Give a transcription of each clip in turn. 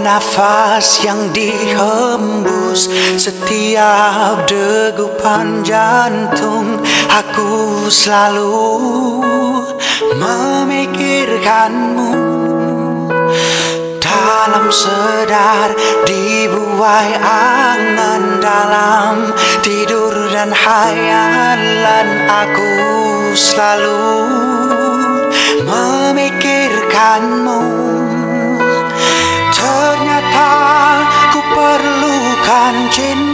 nafas yang dihembus Setiap degupan jantung Aku selalu memikirkanmu. Dalam sedar dibuai angan Dalam tidur dan hayalan Aku selalu memikirkanmu perlukan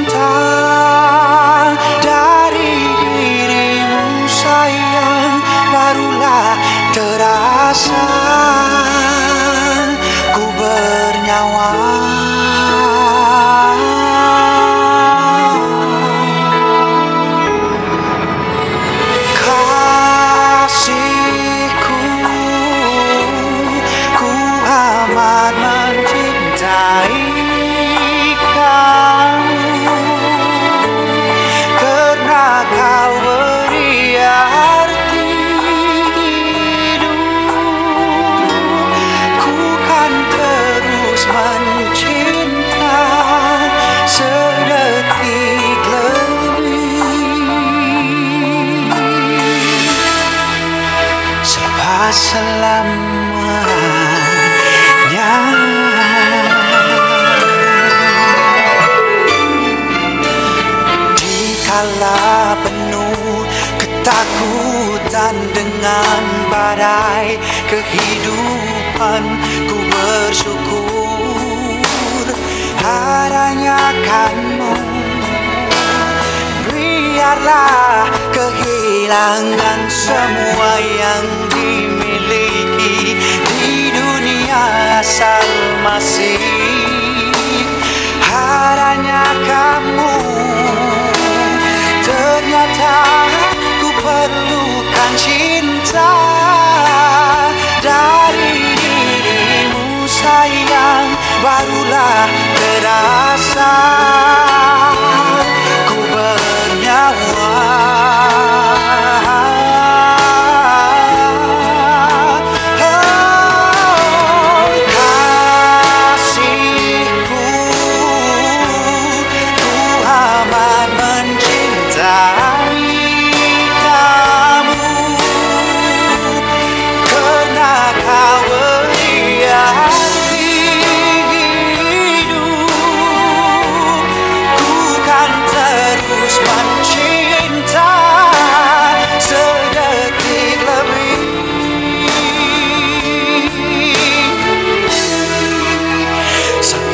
selamanya. Dikala penuh ketakutan dengan badai kehidupan Ku bersyukur adanya kamu. Biarlah kehilangan semua yang dimiliki di dunia asal masih. Adanya kamu Ternyata ku perlukan cinta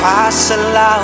Pasalamanya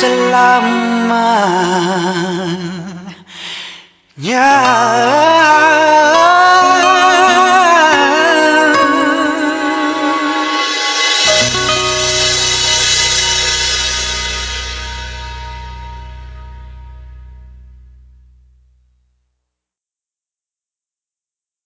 selamanya